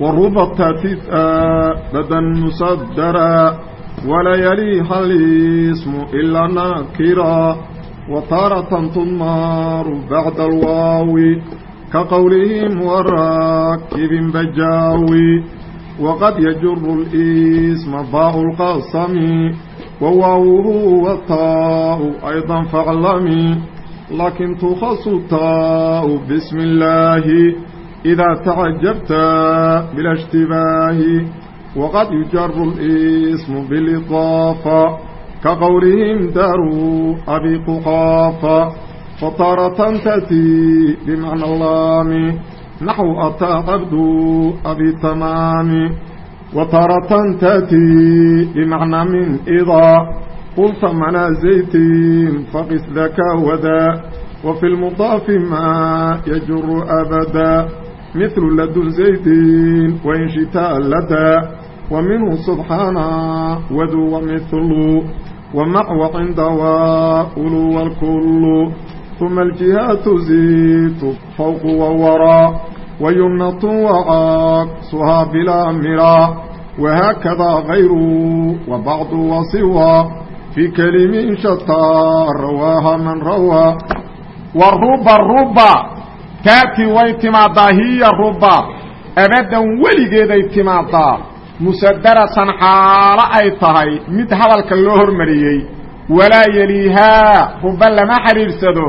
وربط بدا مصدرا ولا يليها الاسم إلا ناكرا وتارة تضمار بعد الواو كقولهم وراكب بجاوي وقد يجر الاسم ضاء القسم وواوه والتاء أيضا فاعلمي لكن تخص التاء بسم الله إذا تعجبت بلا اشتباه وقد يجر الاسم بالإضافة كقولهم داروا أبي قحافة فطارة تأتي بمعنى اللام نحو أتى عبد أبي تمام وتارة تأتي بمعنى من إضاء قلت منا زيت فقس ذاك وذا وفي المضاف ما يجر أبدا مثل لدن زيت وإن شتاء لدى ومنه سبحانه وذو ومثل ومع وعند وأولو والكل ثم الجهات زيت فوق ووراء ويمنة وعاكسها بلا مرا وهكذا غير وبعض وسوى في كلم شتى رواها من روى والرب الرب taati way timaadaa hiya ruba. Abadan weligeeday timaadaa. Musadarasan xaalo ay tahay mid hadalka loo hormariyey. Walaa yeliihaa ruba lama xidhiidhsado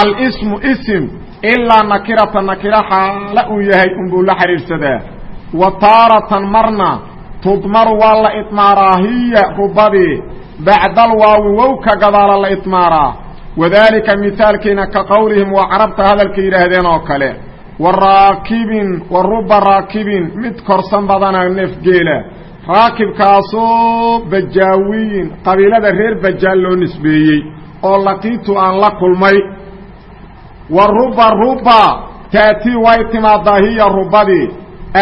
alsmu sm ilaa nakirata nakiro xaala uu yahay unbuu la xidhiidhsadaa wa taaratan marna tudmaru waa la idmaaraa hiya rubadii. Bacdal waawi wow ka gadaala la idmaaraa wadaalika mihaalkiina ka qowlihim waa carabta hadalka yidhaahdeen oo kale wa raakibin wa ruba raakibin mid korsan badana neefgeela raakibkaasoo bajaawiyin qabiilada reer bajaal loo nisbeeyey oo laqiitu aan la kulmay wa ruba ruba taatii way timaadaa hiya rubadii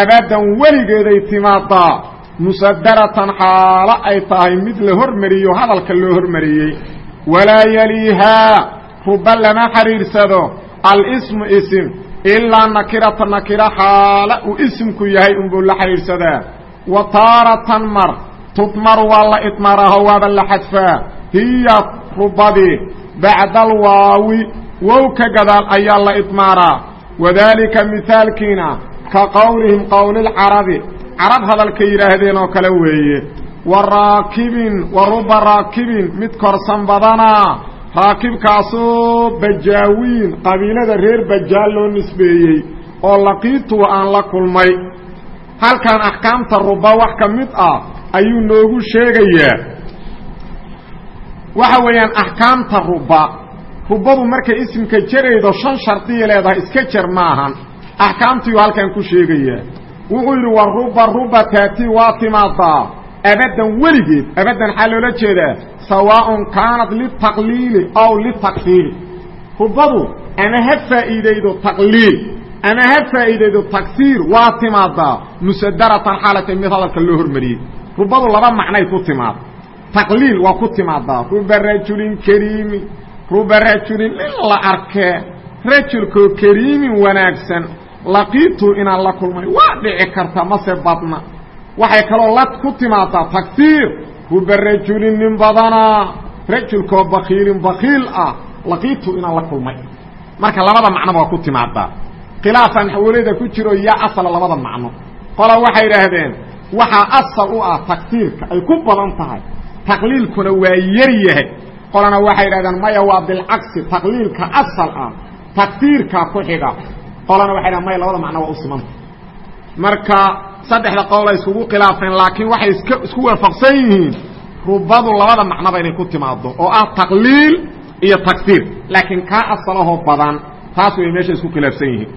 abadan weligeeday timaadaa musadaratan xaalo ay tahay mid la hormariyo hadalka loo hormariyey walaa yaliihaa ruba lama xidhiidhsado alismu isim ilaa nakirata nakira xaala uu isimku yahay unbuu la xidhiidhsadaa wa taaratan mar tudmar waa la idmaraaho waaba la xadfaa. Hiya rubadii bacda alwaawi wow ka gadaal ayaa la idmaaraa. Wadaalika mihaalkiina ka qowlihim qowlilcarabi carab hadalka yidhaahdeen oo kale weeye wa raakibin wa ruba raakibin mid korsan badanaa raakibkaasoo bajaawiin qabiilada reer bajaal loo nisbeeyey oo laqiituwa aan la kulmay. Halkan axkaamta ruba wax ka mid ah ayuu noogu sheegayaa. Waxa weeyaan axkaamta ruba rubadu markay isimka jaraydo shan shardiya leedahay iska jar maahan axkaamtiiu halkan ku sheegayaa. Wuxuu yidhi wa ruba ruba taati waa timaadaa abadan weligeed abadan xaa loola jeedaa sawaaءun kaanat litaqliili aw litaksiiri rubadu ama ha faa'iidaydo taqliil ama ha faa'iidaydo tagsiir waa timaadaa musadaratan xaalata mid hadalka loo hormariyey. Rubadu laba macnay ku timaada taqliil waa ku timaadaa ruba rajulin kariimi ruba rajulin in la arkee rajulkoo kariimin wanaagsan laqiitu inaan la kulmay. Waa dhici karta mase badna waxay kaloo la ku timaadaa tagsiir ruba rajulin nin badanaa rajulkoo bakiilin bakiil ah. Laqiitu inaan la kulmay. Marka labada macnoba waa ku timaadaa. Khilaafan xawoleda ku jiro yaa asala labada macno. Qola waxay idhaahdeen waxaa asal u ah tagsiirka ay ku badan tahay. Taqliilkuna waa yar yahay. Qolana waxay yidhahdeen maya waa bilcagsi taqliilka asal ah. Tagsiirka ku xiga qolana waxay dhahen maya labada macno waa u simanta marka saddexda qowla iskugu khilaafeen laakiin waxay iska isku waafaqsan yihiin rubadu labada macnoba inay ku timaado oo ah taqliil iyo tagsiir laakiin kaa asalahoo badan taas way meesha isku khilaafsan yihiin.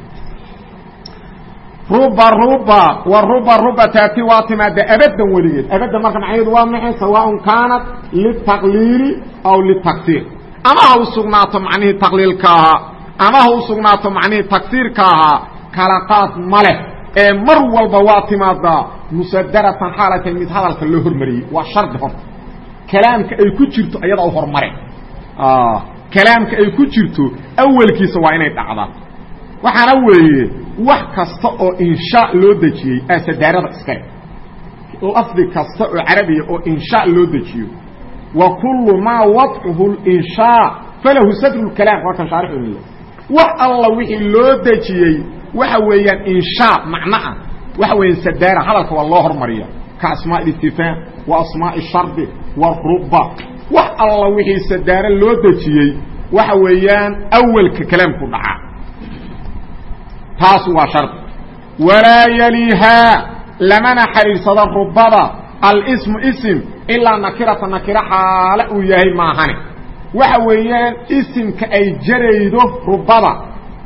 Ruba ruba wa ruba ruba taati waa timaada abadan weligeed. Abadan marka macnaheedu waa maxay sawaaءn kaanat litaqliili aw litaksiir ama ha u sugnaato macnihii taqliilka ahaa ama ha u sugnaato macnihii tagsiirka ahaa kala qaad ma leh ee mar walba waa timaadaa musadaratan xaalatan mid hadalka loo hormariyey. Waa shardi horta kalaamka ay ku jirto ayadaa u hormare. Kalaamka ay ku jirto awelkiisa waa inay dhacdaa. Waxaana weeye wax kasta oo inshaa loo dejiyey aa sadaarada iskale lafdi kasta oo carabiya oo inshaa loo dejiyo. Wa kullu maa wadcuhu linshaa falahu sadru lkalaam waa kan shaarixu wax alla wixii loo dejiyey waxa weeyaan inshaa macno ah. Waxa weeyaan sadaara hadalka waa loo hormariya ka asmaa istifhaam wa asmaa shardi wa ruba wax alla wixii sadaare loo dejiyey waxa weeyaan awelka kalaamku dhaca taas waa shardi. Walaa yalihaa lamana xariirsado rubada alsmu ism ilaa nakirata nakiro xaale uu yahay maahane. Waxa weeyaan isimka ay jaraydo rubada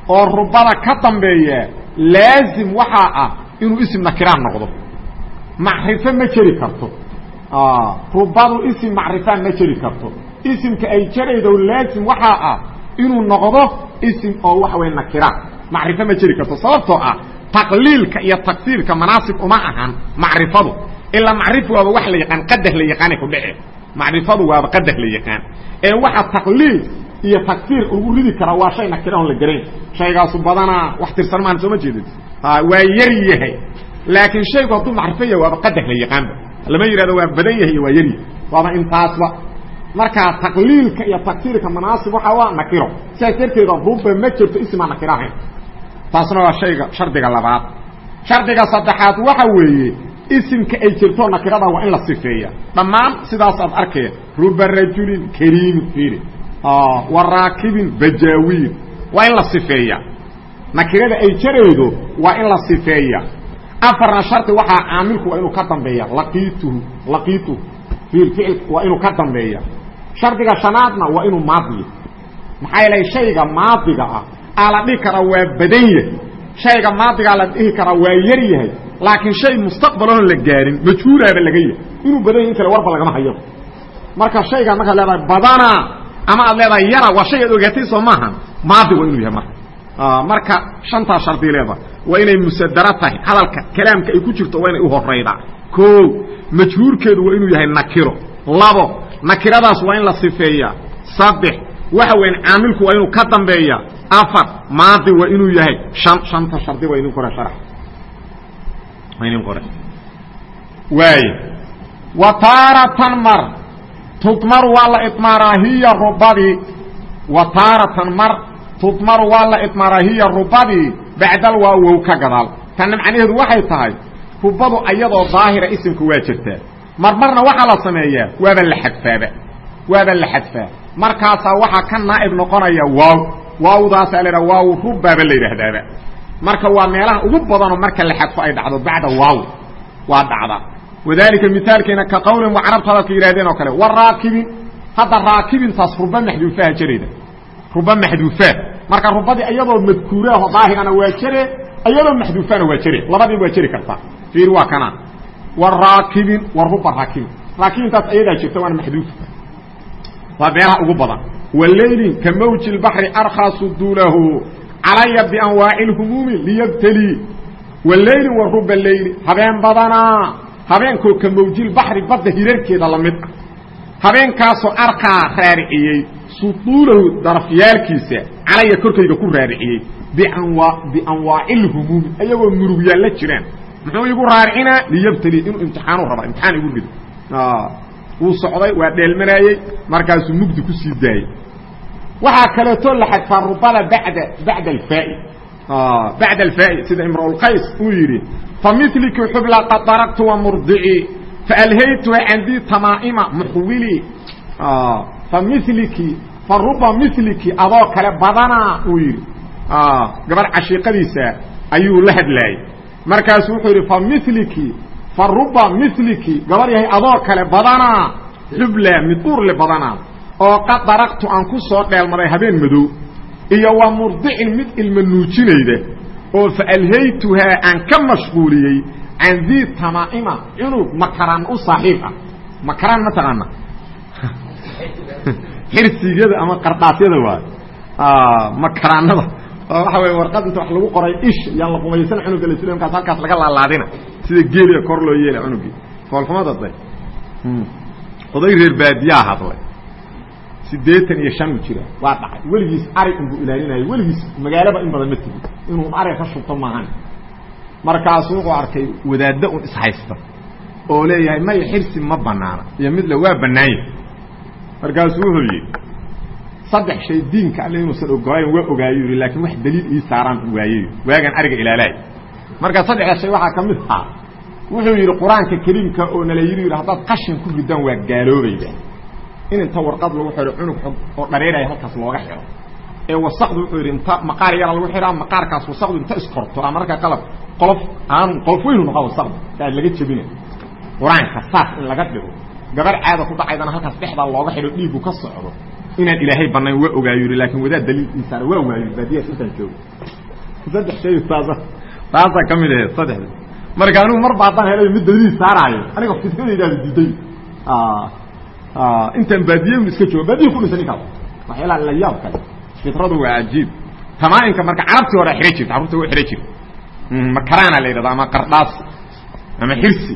oo rubada ka dambeeya laazim waxaa ah inuu isim nakiraan noqdo. Macrifo ma jeri karto. Rubadu isim macrifaan ma jeri karto. Isimka ay jaraydo laazim waxaa ah inuu noqdo isim oo waxa weya nakiraan. Macrifo ma jeri karto. Sababtoo ah taqliilka iyo tagsiirka manaasib uma ahan macrifadu. Ilaa macrifu waaba wax la yaqaan qadah la yaqaanay ku dhece. Macrifadu waaba qadah la yaqaan. Ee waxa taqliil iyo tagsiir lagu ridi karaa waa shay nakirahon la garayn shaygaasu badanaa wax tirsan maan sooma jeedin waa yar yahay laakiin shaygu hadduu macrifo waaba qadah la yaqaanba lama yidhahdo waa badan yahay iyo waa yar yahay waaba intaasba markaa taqliilka iyo tagsiirka manaasib waxa waa nakiro sidaas darteeda ruba ma jirto ismaa nakiro ahayn taasna waa shayga shardiga labaad shardiga saddexaad waxa weeye isimka ay jirto nakirada waa in la sifeeya dhammaan sidaas aad arkaya ruba rajulin kariimin fiiri wa raakibin bajaawiin waa in la sifeeya. Nakirada ay jaraydo waa in la sifeeya. Afarna shardi waxaa caamilku waa inuu ka dambeeya. Laqiituhu laqiituhu fiir ficilku waa inuu ka dambeeya. Shardiga shanaadna waa inuu maadiya. Maxaa yeelay shayga maadiga ah aa la dhihi karaa waa badan yahay. Shayga maadigaa la dhihi karaa waa yar yahay. Laakiin shay mustaqbaloon la gaarin majhuulaaba laga yahay. Inuu badan yahy in kale warba lagama hayo. Marka shayga markaad leedahay badanaa ama aad leedahay yara waa shay aad ogaatay soo maaha maadi waa inuu yahay marka. Marka shantaa shardi leedahay waa inay musadaro tahay hadalka kalaamka ay ku jirto waa inay u horaydaa o majhuurkeedu waa inuu yahay nakiro. Labo nakiradaas waa in la sifeeya saddex waxa weyan caamilku waa inuu ka dambeeya. Afar maadi waa inuu yahay an shanta shardi waa idin qore sharax. Waa idin qore waay wa taaratan mar tudmaru waa la idmaaraa hiya rubadii wa taaratan mar tudmaru waa la idmaaraa hiya rubadii bacdal waa wow ka gadaal. Tanna macnaheedu waxay tahay rubadu ayadoo daahira isimka waa jirtaa marmarna waxaa la sameeyaa waaba la xadfaaba waaba la xadfaa. Markaasaa waxaa ka naa'ib noqonaya waaw. Waawdaasaa la yidhaha waaw rubaaba la yidhaahdaaba marka waa meelaha ugu badanoo marka la xadfo ay dhacdo bacda waaw waa dhacda. Wadalika mithaalkeena ka qawlin wa carabta yidhahdeen oo kale wa raakibin. Hadda raakibintaas ruba maxduufaha jarayda. Ruba maxduufaa marka rubadii iyadoo madkuuraaho daahirana waa jare iyadoo maxduufana waa jare labadiiba waa jeri kartaa fiir waa kana wa raakibin wa ruba raakibin raakibintaas ayadaa jirta waana maxduuf waa beeraha ugu badan walaylin ka mawji اbaحri arkhaa sudulahu calaya bianwaaci اlhumuumi liyabtalii walaylin wa ruba leyli habeen badanaa habeenkoo ka mawjilbaxri badda hirarkeeda lamid ah habeenkaasoo arkaa raariciyey suduulahu darafyaalkiisa calaya korkayga ku raariciyey bianwaaci اlhumuumi ayagoo murugyaal la jiraan. Muxuu igu raaricinaa liyabtalii inuu imtixaanu raba imtixaan igu rido wuu socday waa dheelmanaayey markaasuu mugdi ku sii daayey. Waxaa kaleeto la xadfaa rubada bada bada alfaai bacda alfaai sida imrulqays uu yidhi familiki xubla qad daragtu wa murdicii faalhaytuha candii tamaa'ima muxwilii familiki fa ruba miliki adoo kale badanaa uu yidhi gabar cashiiqadiisa ayuu la hadlaayey markaasu wuxuu yidhi familiki fa ruba miliki gabar yahay adoo kale badanaa xubla mid uurle badanaa oo qad daraqtu aan ku soo dheelmaday habeen madow iyo wa mid ilma nuujinayda oo faalhaytuhaa aan ka mashquuliyey can dii tamaa'ima cunug makaraan u saaxiib ah. Makaraan ma taqaana xirsigada ama qardaasyada waay. Makaraanada waxa wey warqad inta wax lagu qoray ish yaan la qumaysan cunuga lasl mkaas halkaas laga laalaadina. Sida geeliga kor loo yeela cunugii foolxumada day oday reer baadiyaa hadlay. Siddeetan iyo shan u jira. Waa dhacay. Weligiis ari inbuu ilaalinayo weligiis magaalaba in badan ma tegi inuu ari ka shubto maahan markaasu wuxuu arkay wadaaddo un ishaysta oo leeyahay maya xirsi ma banaana iyo midle waa bannaanya markaasuu wuxuu yidhi saddex shay diinka alle inuusan ogolayn waa ogaayo. Yidhi laakiin wax daliil ii saaraan waayeyo waagaan ariga ilaalaay marka saddexda shay waxaa ka mid ahaa wuxuu yidhi qur'aanka kariimka oo nala yidhi yidhi haddaad qashin ku ridaan waa gaaloobayda in inta warqad lagu xidho cunug oo dhareeraya halkaas looga xidho ee wasaqdu wuxuu yidhi inta maqaar yara lagu xidhaa maqaarkaas wasaqdu inta iskorto a marka qalab qolof aan qolof weynu noqaa wasaqda aa laga jebina qur'aanka saas in laga dhigo gabar caada ku dhacaydana halkaas dhexdaa looga xidho dhiigu ka socdo. Inaan ilaahay banayn waa ogaayo yidhi laakiin wadaad daliil iisaara waa waayo baadiyaas intaan joogo saddex shay taasa taasaa ka mid aheed saddexda. Marka anigu marba haddaan helayo mid daliil saaraayo aniga fitradaydaada diiday. Intaan baadiye iska joogo baadiye ku dhisa ninkaas waxyaalaha la yaab kale. Fitradu waa cajiib. Tamaainka marka carabtii hore xidhan jirta carruurta wa xidhan jirta makaraana la yidhahda ama qardhaas ama xirsi.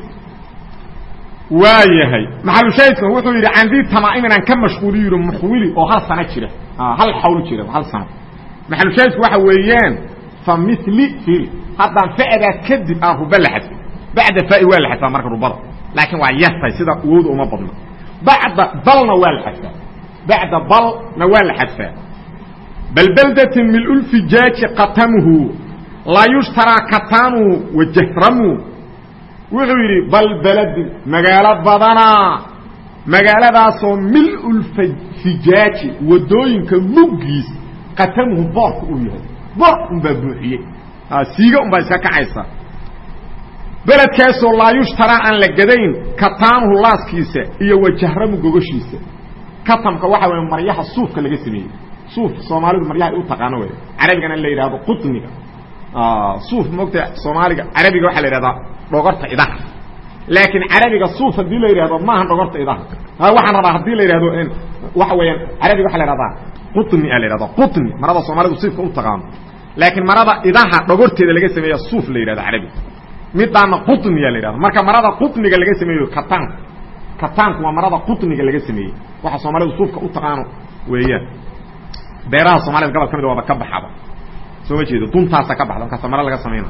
Waa yahay maxalushaydka wuxuu yidhi candii tamaaim inaan ka mashquuliyo muxwili. Oo hal sano jira. Hal xawl jira hal sano maxalushaydku waxa weeyaan fa mili fil. Haddaan fa'daa kadib aan ruba la xadfo bacda faai waa la xadfaa marka rubada. Laakiin waa yartay sida awooda uma badno bacda balna waa la xadfaa bacda balna waa la xadfaa balbaldatin milulfijaaji qatamuhu laa yushtaraa katanuhu wajahramu wuxuu yidhi bal beladin magaalo badanaa magaaladaasoo milulfijaaji waddooyinka muggiis qatamuhu boorka uu yahay. Boor unbaa buuxiyey. Siiga unbaa iska kacaysa. Beledkaasoo laa yushtaraa aan la gadayn kataanuhu laaskiisa iyo wajahramu gogoshiisa. Katamka waxa weya maryaha suufka laga sameeyey. Suuf soomaalidu maryaha u taqaano wey carabigana la yidhahdo qutniga suuf moogta soomaaliga carabiga waxaa la yidhahdaa dhogorta idaha laakiin carabiga suuf haddii la yidhahdo maaha dhogorta idaha waxaan rabaa haddii la yidhahdo waxa weeyaan carabiga waxa la yhahdaa qutni a la yhahda qutni marada soomaalidu siifka u taqaano laakiin marada idaha dhogorteeda laga sameeya suuf la yidhahdo carabiga midaana qutniya la yidhahdo marka marada qutniga laga sameeyo kataanku kataanku waa marada qutniga laga sameeyey waxa soomaalidu suufka u taqaano weeyaan beeraha soomaalida gobol ka mid waaba ka baxaba soo ma jeedo. Duntaasa ka baxda markaasa mare laga samayna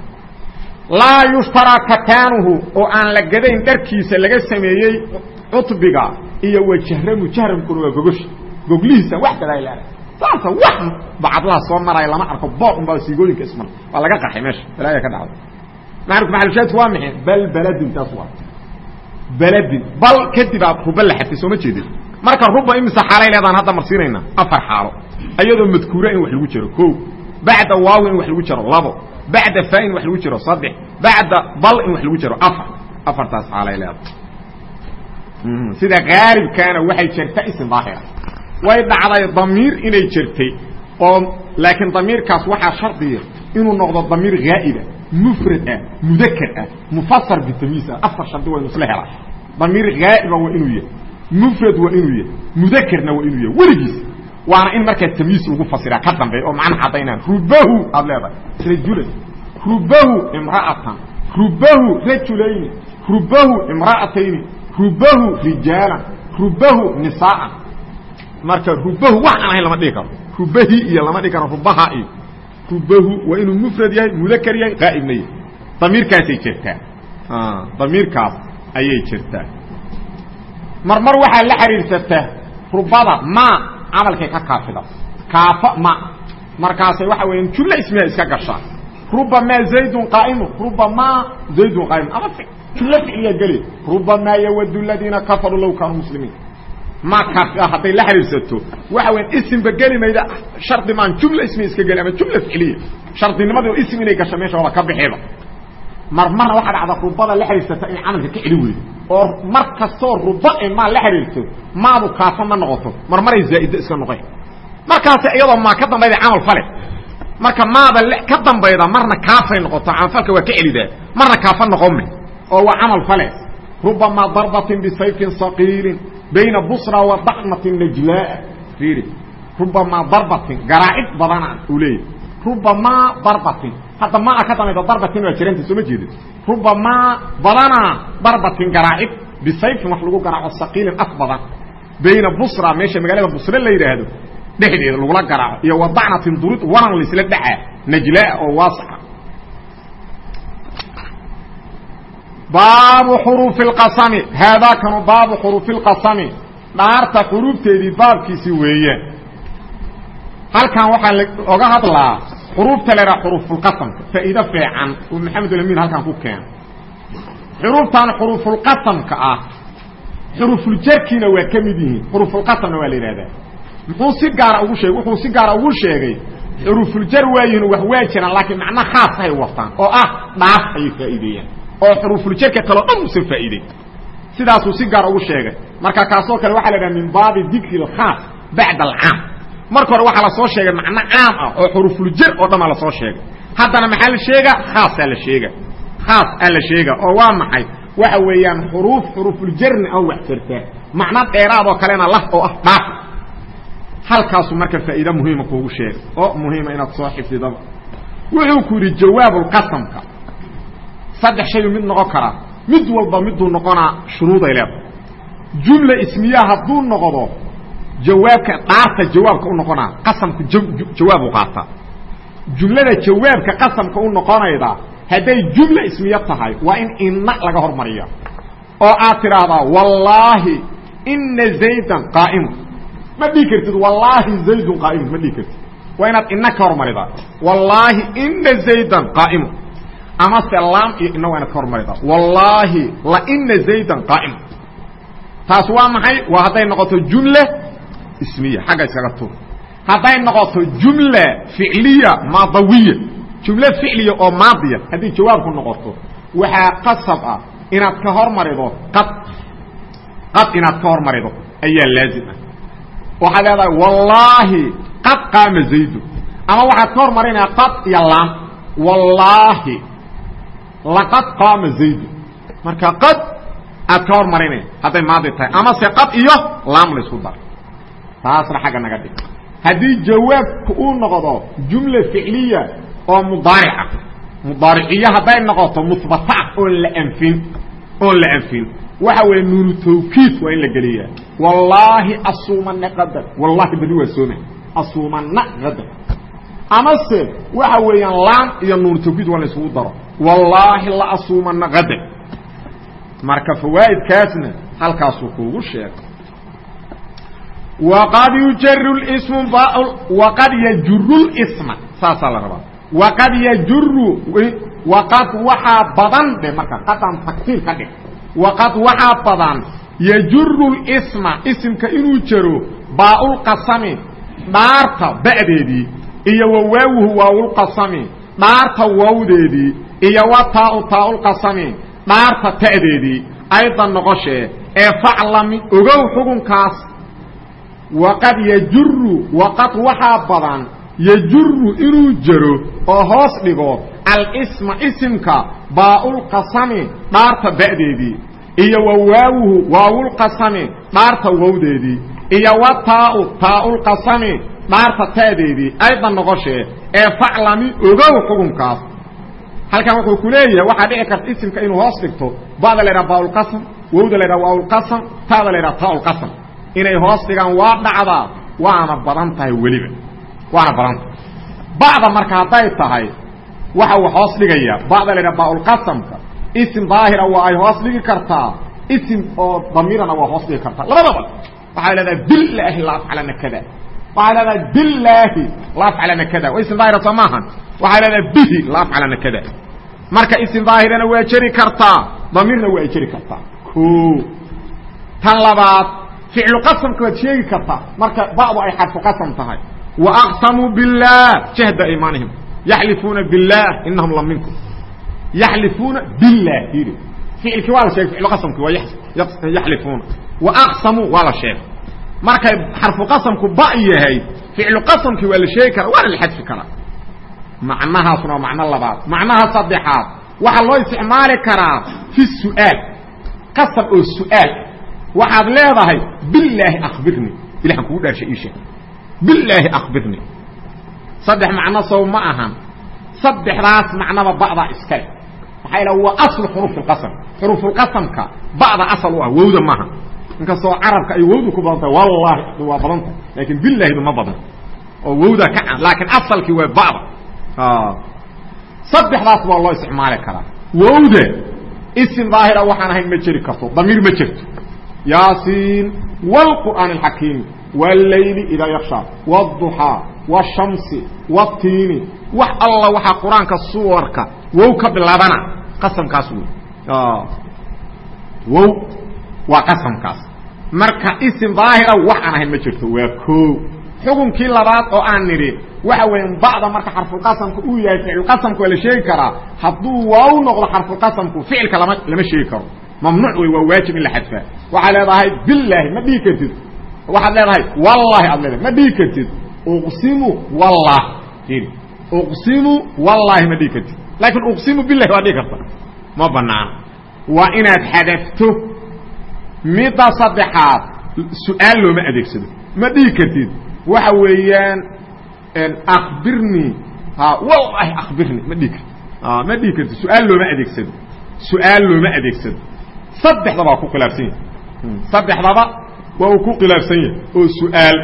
laa yushtaraa kataanuhu oo aan la gadayn dharkiisa laga sameeyey cutbiga iyo wajahramu jahramkuna waa gogoshi goglihiisa wax badaa la arag saasa wax bacadlaha soo maraya lama arko boor unbaa siigooyinka ismar waa laga qaxay meesha balaaya ka dhacda maarku maxalushaadku waa maxay? Bal baladin taas waa. Baladin. Bal kadibaa ruba la xadfay soo ma jeedin. Marka ruba imise xaalay leedaan hadda marsiinayna afar xaalo. Ayadoo madkuura in wax lagu jiro ko bacda waaw in wax lagu jiro labo bacda fa in wax lagu jiro saddex bacda bal in wax lagu jiro afar afartaas xaalay leedahay sida haalibkaana waxay jirta ism daahira way dhacday damiir inay jirtay oo laakiin damiirkaas waxaa shardiya inuu noqdo damiir haa'iba mufrad ah mudakar ah mufasar bitamiis ah afar shardi waynu isla helaa damiir haa'iba waa inuu yahay mufrad waa inuu yahay mudakarna waa inuu yahay weligiis waana in markaa tamyiis lagu fasiraa ka dambeeya oo macna cadaynaan rubahu aad leedahay rajulan rubahu imra'atan rubahu rajulayni rubahu imra'atayni rubahu rijaalan rubahu nisaa'an marka rubahu wax aan ahayn lama dhihi karo. Rubahi iyo lama dhihi karo rubaha iyo rubahu waa inuu mufrad yahay mudakar yahay qaa'ibna yahay. Damiirkaasay jirtaa. Damiirkaas ayay jirtaa. Marmar waxaa la xiriirsataa rubada ma camalkay ka kaafida kaafa ma. Markaasay waxa weeyaan jumla ismiha iska gashaa. Rubamaa zaydun qaa'imun. Rubamaa zaydun qaa'imun. Ama jumlo ficliya geli. Rubamaa yawadu aladiina kafaruu low kaanuu muslimiin. Ma ka hadday la xiriirsato. Waxa weyan isimba geli mayda shardi maan jumla ismiha iska geli ama jumla ficliya shardinimadii ism inay gasho meesha waaba ka bixiba marmarna waxaa dhacda rubada la xiriirsata in camalka ka celi weydo oo mar kastoo ruba ay maa la xiriirto maadu kaafo ma noqoto. Marmaray zaa'ida iska noqon markaas iyadoo maa ka dambayda camal fale. Marka maada ka dambayda marna kaafay noqoto camalfalka waa ka celidaa marna kaafa noqome oo waa camal fale. Rubamaa darbatin bisayfin saqiilin bayna busra wa dacmatin najlaa. Fiiri. Rubamaa darbatin garaacid badana uu leeyahy rubamaa darbatin hadda maa ka dambayda darbatin waa jiranta soo ma jeedin. Rubamaa badanaa darbatin garaacid bisayfin wax lagu garaaco saqiilin af badan bayna busra meesha magaalada busre la yidhaahdo dhexdeeda lagula garaaco iyo wadacnatin durid waran laisla dhacaa najlaa oo waasaca baabu xuruufi اlqasami haadaa kanu baabu xuruufi اlqasami dhaarta xuruufteedii baabkiisi weeyaan. Halkan waxaa oga hadlaa xuruufta la idhaha xuruufulqasamka faa'iido fiican uu maxamed ulamin halkan ku keeno xuruuftan xuruufulqasamka ah xuruufuljarkiina waa ka mid yihiin xuruufulqasamna waa la yidhahdaa muxuu si gaara ugu sheegay wuxuu si gaara ugu sheegay xuruufuljar waayihin wax waa jiraan laakiin macno khaas hay wataan oo ah dhaaf ayay faa'iideeyaan oo xuruufuljarka kaleo dhan uusan faa'iideyn sidaasuu si gaar ugu sheegay. Marka kaasoo kale waxa la idhaha min baabi dikri alkhaas bacda alcaam marka hore waxaa la soo sheegay macno caam ah oo xuruufuljar oo dhan aa la soo sheegay. Haddana maxaa la sheega khaasaa la sheega khaas aa la sheega oo waa maxay? Waxa weeyaan xuruuf xuruufuljarni oo wax jirtaa macno dheeraadoo kalena lah oo ah dhaaf halkaasuu marka faa'iide muhiima kuugu sheegay oo muhiima inaad soo xifdidaba. Wuxuu ku yidhi jawaabulqasamka saddex shayu mid noqon karaa mid walba miduu noqonaa shuruuday leedahay. Jumla ismiya hadduu noqdo jawaabka dhaarta jawaabka u noqonaa qasamku jawaabu qaataa jumlada jawaabka qasamka u noqonayda hadday jumla ismiya tahay waa in inna laga hormariya oo aad tidhaahdaa wallaahi ina zaydan qaa'imu ma dhihi kartid wallaahi zaydun qaa'imu ma dhihi kartid. Waa inaad inna ka hormaridaa wallaahi ina zaydan qaa'imu ama se laam iyo ina waa inaad ka hormaridaa wallaahi laina zaydan qaa'ima taas waa maxay? Waa hadday noqoto jumla ismiya xagga iskaga tur hadday noqoto jumla ficliya maadawiya. Jumla ficliya oo maadiya haddii jawaabku noqoto waxaa qasab ah inaad ka hormarido qad. Qad inaad ka hormarido ayaa laazim ah. Waxaad leedahay wallaahi qad qaama zaydu. Ama waxaad ka hormarinaya qad iyo laam. Wallaahi laqad qaama zaydu. Marka qad aad ka hormarinay hadday maadi tahay. Ama se qad iyo laam la isku dar taasna xagga naga dhig. Haddii jawaabku uu noqdo jumla ficliya oo mudaarica mudaariciyo hadday noqoto muhbata ah la anfin oon la anfin waxa weeye nuunu tawkiid waa in la geliyaa. Wallaahi asuumana qadar wallahi badi waa sooma asuumana qadar. Amase waxa weeyaan laam iyo nuunu tawkiid waa la isugu daro. Wallaahi la asuumana qadar. Marka fawaa'idkaasna halkaasuu kuugu sheegay waqad yujaru smu waqad yajuru lsma saasaa la rabaa waqad yajuru waqad waxaa badan dhe marka qadan taktiir ka dhig waqad waxaa badan yajuru lsma isimka inuu jaro baaulqasami dhaarta ba'deedii iyo wawaawuhu waawulqasami dhaarta waawdeedii iyo wa taau taaulqasami dhaarta ta'deedii aydan noqoshee ee faclami ogow xukunkaas waqad yajuru waqad waxaa badan yajuru inuu jaro oo hoos dhigo alsma isimka baaulqasami dhaarta ba'deedii iyo wa waawuhu waawulqasami dhaarta wowdeedii iyo wa taau taaulqasami dhaarta ta'deedii aydan noqoshee ee faclami ogow xukunkaas. Halkan wuxuu ku leeyahay waxaa dhici karta isimka inuu hoos dhigto ba'da la ydhaha baaulqasam wowda la ydhaha waawulqasam ta'da la ydhaha taaulqasam inay hoos dhigaan waa dhacdaa waana badan tahay weliba. Waana badan tahay. Ba'da marka hadday tahay waxa uu hoos dhigayaa ba'da la ydhaha baaulqasamka isim daahira waa ay hoos dhigi kartaa isim oo damiirana waa hoos dhigi kartaa. Labadaba waxay leedahay bilaahi la afcalana kada waxay leedahay bilaahi la afcalana kada waa isim daahira soo maahan? Waxay leedahay bihi la afcalana kada marka isim daahirana waa jeri kartaa damiirna waa ay jeri kartaa. O tan labaad ficlu qasamka waad sheegi kartaa. Marka ba'du ay xarfu qasam tahay. Wa aqsamuu biاllaah jahda aymaanihim yaxlifuuna biاllaah inahum la minkum. Yaxlifuuna billaah yidhi ficilkii waa la sheegay ficlu qasamki waa yaxlifuuna. Wa aqsamuu waa la sheegay markay xarfu qasamku ba' yahay ficlu qasamkii waa la sheegi karaa waana la xadfi karaa. Macnahaasuna waa macno labaad. Macnaha saddexaad waxaa loo isticmaali karaa fi su'aal. Qasam oo su'aal waxaad leedahay bilaahi akbirni ilahan kugu dhaarshay ii sheeg. Bilaahi akbirni saddex macno sow ma ahan. Saddexdaas macnaba ba'daa iskale maxaa ila waa aslu xuruufilqasam xuruufulqasamka ba'da asal u ah wowda maaha inkastoo carabka ay wowdu ku badan tahay wallaahi waa badan tahay. Laakiin bilaahidu ma badan. Oo wowda ka can laakiin asalkii waa ba'da. Saddexdaas waa loo isticmaali karaa. Wowda isim daahira waxaan ahayn ma jeri karto. Damiir ma jirto yaasiin wاlqur'aan اxakiimi wاllayli idaa yaksha wالضuxaa wالshamsi wالtiini wax alla waxaa qur-aanka suwarka wow ka bilaabana qasamkaas wey wow waa qasamkaas marka isim daahira wax aan ahayn ma jirto waa koo xukunkii labaad oo aan nidhi waxa weya bacda marka xarfulqasamka uu yahay ficilqasamka waa la sheegi karaa hadduu waaw noqdo xarfulqasamku ficilka lama lama sheegi karo mamnuuc wey waa waajib in la xadfaa waxaad leedahay bilaahi ma dhihi kartid. Waxaad leedahay wallahi aad leedahay ma dhihi kartid. Uqsimu wallah uqsimu wallahi ma dhihi kartid. Laakiin uqsimu bilahi waa dhihi karta. Ma banaana waa inaad xadafto midda saddexaad su'aal looma adeegsado. Ma dhihi kartid. Waxa weeyaan akbirnii wallahi akbirnii ma dhihi kartid. Ma dhihi kartid. Su'aal looma adeegsado. Su'aal looma adeegsado saddexdaba ku khilaafsan yahay. Saddexdaba waa uu ku khilaafsan yahay oo su'aal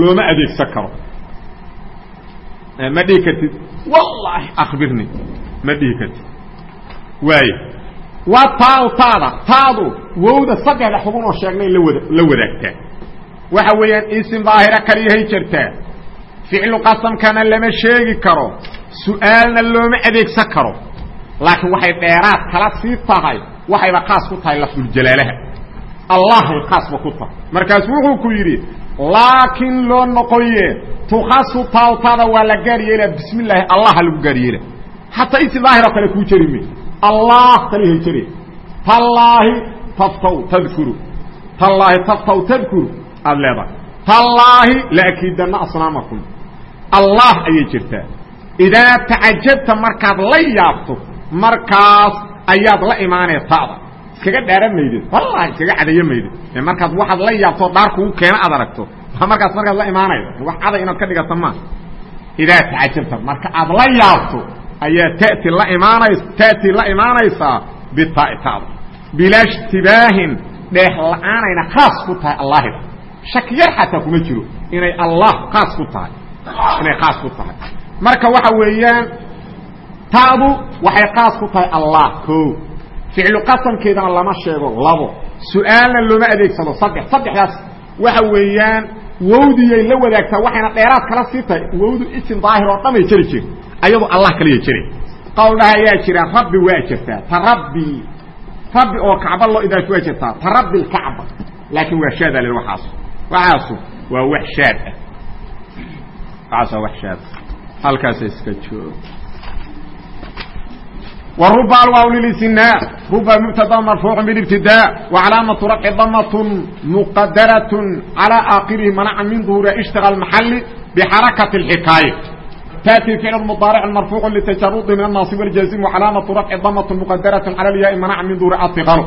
looma adeegsan karo. Ma dhihi kartid wallahi akbirnii ma dhihi kartid. Waayo waa taadu taada taadu wowda saddexda xugun oo sheegnay lawada la wadaagtaa. Waxa weeyaan isim daahira kaliyahay jirtaa. Ficlu qasamkana lama sheegi karo. Su'aalna looma adeegsan karo. Laakiin waxay dheeraad kala sii tahay waxayba khaas ku tahay lafduljalaalaha allahay khaasba ku tahay. Markaasu wuxuu ku yidhi laakiin loo noqoye tukhasu taawtada waa la gaar yeela bismi allaha lagu gaar yeela hataa isim daahir oo kale kuu jeri me allah kalihay jere tallaahi taftaw tadkuru tallaahi taftaw tadkuru aada leedahay. Tallaahi laakiidanna asnaamakum. Allah ayay jirtaa. Idaa tacajabta markaad la yaabto markaas ayaad la imaanee ta'da. Iskaga dhaaran maydid wallahi iskaga cadayo maydid ee markaad waxaad la yaabto dhaar kugu keena aad aragto. Markaas markaad la imaanayda wax caday inaad ka dhigata maa idaa tacajabta marka aad la yaabto ayaa tati la imaanays ta'tii la imaanaysaa bitaa'i ta'da. Bilaa ishtibaahin dheex la'aanayna khaas ku tahay allaahida shaki yar xataa kuma jiro. Inay allah khaas ku tahay. Inay khaas ku tahay. Marka waxa weeyaan ta'du waxay khaas ku tahay allah o ficlu qasamkeedana lama sheego labo. Su'aalna looma adeegsado. Saddex. Saddexdaas waxa weeyaan wowdiyay la wadaagtaa waxayna dheeraad kala sii tahay wowdu isim daahir oo dhamay jeri jir ayadoo allah kaliya jeri qowldhaha ayaa jira rabbi waa jirtaa. Tarabbi rabbi oo kacba loo idaafo waa jirtaa. Tarabbi lkacba laakiin waa shaada l waaas waxaasu. Waa wax shaad ah. Waxaas waa wax shaad. Halkaasa iska joog wruba alwaaw lilistinaa ruba mubtada marfuucu biibtidaa wacalaamatu rafci damatun muqadaratun calaa aakhirihi manaca min duhuri ishtiqal maxali bixarakati اlxikaaya تأتي فعل مضارع مرفوع لتجرد من الناصب والجازم وعلامة رفع ضمة مقدرة على الياء منع من دور الثقل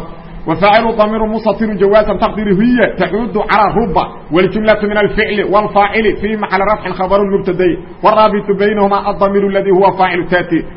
وفاعل ضمير مستتر جوازا تقدير هي تعود على الربة والجملة من الفعل والفاعل في محل رفع خبر المبتدئ والرابط بينهما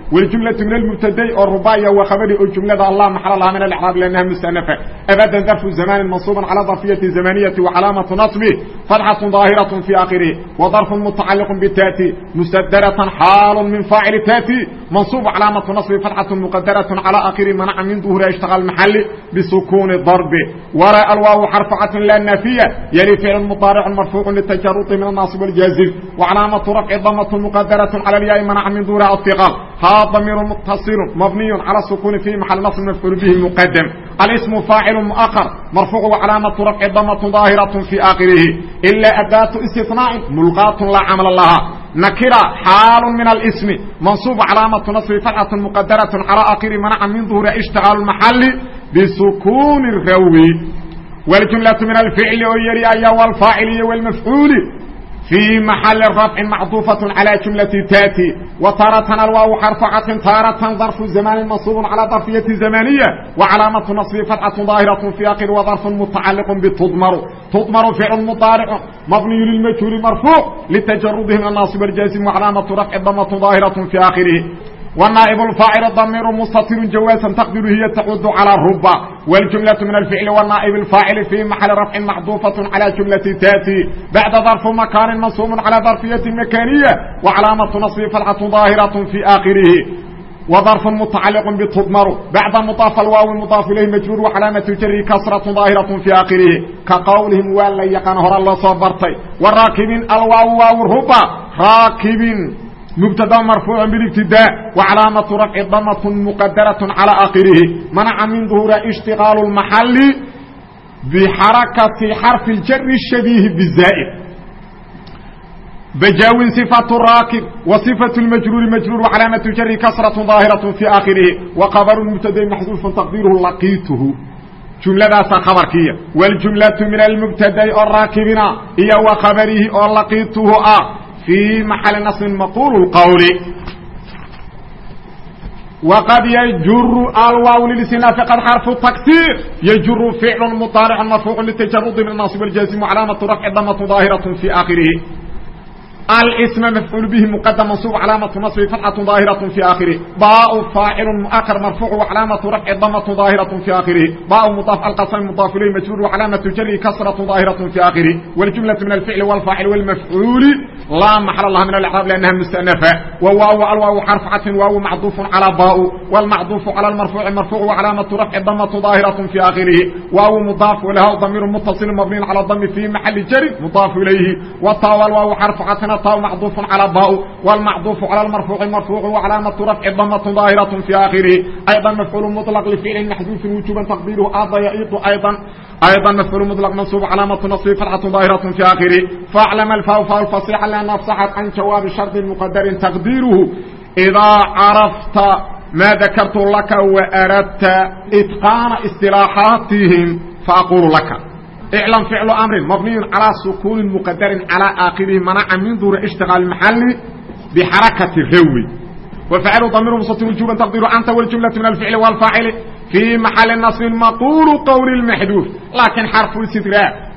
الضمير الذي هو فاعل تاتي والجملة من المبتدئ والرباية وخبر الجملة الله محل لها من الإعراب لأنها مستأنفة أبدا ظرف زمان منصوبا على ظرفية زمانية وعلامة نصبه فتحة ظاهرة في آخره وظرف متعلق بالتاتي مستدرة حال من فاعل تاتي منصوب علامة نصبه فتحة مقدرة على آخره منع من ظهور اشتغل محل بسكون الضرب وراء الواو حرف عطف لا نافية يلي فعل مضارع مرفوع للتجرد من الناصب والجازم وعلامة رفع ضمة مقدرة على الياء منع من ظهور الثقل ها ضمير متصل مبني على السكون في محل نصب مفعول به مقدم الاسم فاعل مؤخر مرفوع وعلامة رفع ضمة ظاهرة في آخره إلا أداة استثناء ملغاة لا عمل لها نكرة حال من الاسم منصوب علامة نصب فتحة مقدرة على آخر منع من ظهور اشتغال المحل بسكون الروي والجملة من الفعل ويري أي والفاعل والمفعول في محل رفع معطوفة على جملة تاتي وتارة الواو حرف عطف تارة ظرف زمان منصوب على ظرفية زمانية وعلامة نصب فتحة ظاهرة في آخر وظرف متعلق بتضمر تضمر فعل مضارع مبني للمجهول مرفوع لتجرده من الناصب الجازم وعلامة رفع ضمة ظاهرة في آخره ونائب الفاعل ضمير مستتر جوازا تقدر هي تعد على الربا والجملة من الفعل والنائب الفاعل في محل رفع محذوفة على جملة تاتي بعد ظرف مكان منصوب على ظرفية مكانية وعلامة نصب فتحة ظاهرة في آخره وظرف متعلق بتضمر بعد مضاف الواو المضاف إليه مجرور وعلامة جره كسرة ظاهرة في آخره كقولهم ولا يقن هر الله صبرتي والراكبين الواو واو الربا راكب مبتدا مرفوع بالابتداء وعلامة رفع ضمة مقدرة على آخره منع من ظهور اشتغال المحل بحركة حرف الجر الشبيه بالزائد بجاو صفة الراكب وصفة المجرور مجرور وعلامة جر كسرة ظاهرة في آخره وخبر المبتدا محذوف تقديره لقيته جملadaasa khabarkiya wاljumlaةu min almubtada'i oo raakibina iyo wa khabarihi oo laqiituhu ah في محل نصب مقول القول وقد يجر الواو للاستئناف قد حرف التكسير يجر فعل مضارع مرفوع للتجرد من الناصب الجازم وعلامة رفع ضمة ظاهرة في آخره الاسم مفعول به مقدم منصوب علامة نصب فتحة ظاهرة في آخره باء فاعل مؤخر مرفوع وعلامة رفع ضمة ظاهرة في آخره باء مضاف القسم مضاف إليه مجرور وعلامة جره كسرة ظاهرة في آخره والجملة من الفعل والفاعل والمفعول لا محل الله من الإعراب لأنها مستأنفة وواو الواو حرف عطف واو معطوف على باء والمعطوف على المرفوع مرفوع وعلامة رفع ضمة ظاهرة في آخره واو مضاف له ضمير متصل مبني على الضم في محل جر مضاف إليه والطاء والواو حرف عطف الطاء معطوف على باء والمعطوف على المرفوع مرفوع وعلامة رفع ضمة ظاهرة في آخره أيضا مفعول مطلق لفعل محذوف وجوبا تقديره أضى يئيط أيضا أيضا مفعول مطلق منصوب علامة نصب فتحة ظاهرة في آخره فاعلم الفاء فاء الفصيحة لأنها فصحت عن جواب شرط مقدر تقديره إذا عرفت ما ذكرت لك وأردت إتقان اصطلاحاتهم فأقول لك اعلم فعل أمر مبني على سكون مقدر على آخره منع من دور اشتغال المحل بحركة الروي وفعل ضمير مستتر وجوبا تقدير أنت والجملة من الفعل والفاعل في محل نصب مقول قول المحذوف لكن حرف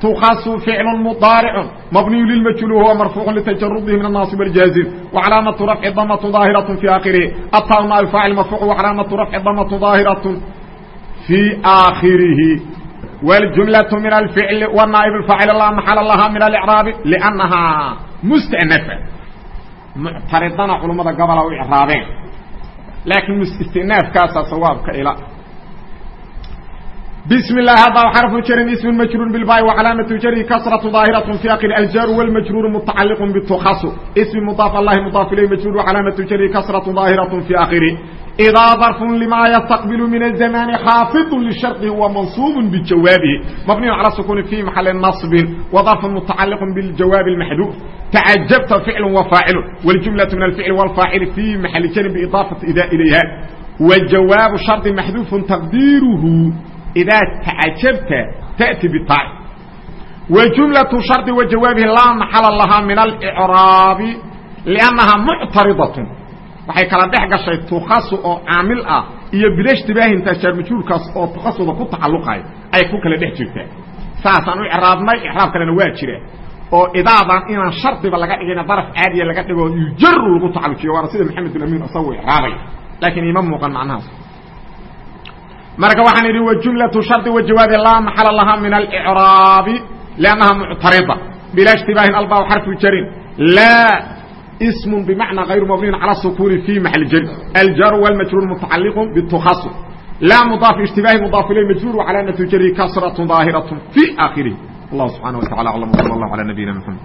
tuqasu ficlu mudaaricu mabniyu lilmajhuul wahuwa marfuucu litajarudihi min annaasib waljaazim wacalaamatu rafci damatu daahiratu fii aakhirihi ataa ma alfaacil marfuuc wacalaamatu rafci damatu daahiratun fii aakhirihi waljumlaة min alficli wanaa'ib alfaacil laa maxala laha min alicraabi liannahaa mustanafa muctaridana culummada gobola u icraabeen laakiin istinaafkaasaa sawaabka ila بسم الله هذا حرف جر اسم مجرور بالباء وعلامة جره كسرة ظاهرة في آخر الجار والمجرور متعلق بالتخصص اسم مضاف الله مضاف إليه مجرور وعلامة جره كسرة ظاهرة في آخره إذا ظرف لما يستقبل من الزمان حافظ للشرط هو منصوب بجوابه مبني على السكون في محل نصب وظرف متعلق بالجواب المحذوف تعجبت فعل وفاعل والجملة من الفعل والفاعل في محل جر بإضافة إذا إليها والجواب شرط محذوف تقديره إذا تعجبت تأتي بالطاع وجملة شرط وجوابه لا محل لها من الإعراب لأنها معترضة waxay kala dhex gashay tukhasu oo caamil ah iyo bilashtibahinta shaarmajuurkaas oo tukhasuda ku tacalluqayo ay ku kala dhex jirtaa saasaan u icraabnay icraab kalena waa jira oo idaadan inaan shardiba laga dhigina daraf caadiya laga dhigo yujaru lagu tacallujiyo waana sida maxamed bin amiin isagu icraabay laakiin ima muuqan macnahaas marka waxaan idhi wajumlatu shardi wajawaabi laa maxala laha min alicraabi liannaha muctarida bila ishtibaahin albaa xarfu jarin laa اسم بمعنى غير مبني على السكون في محل جر الجر والمجرور متعلق بالتخصص لا مضاف اشتباه مضاف اليه مجرور وعلامه جره كسره ظاهره في اخره الله سبحانه وتعالى اعلم وصلى الله على نبينا محمد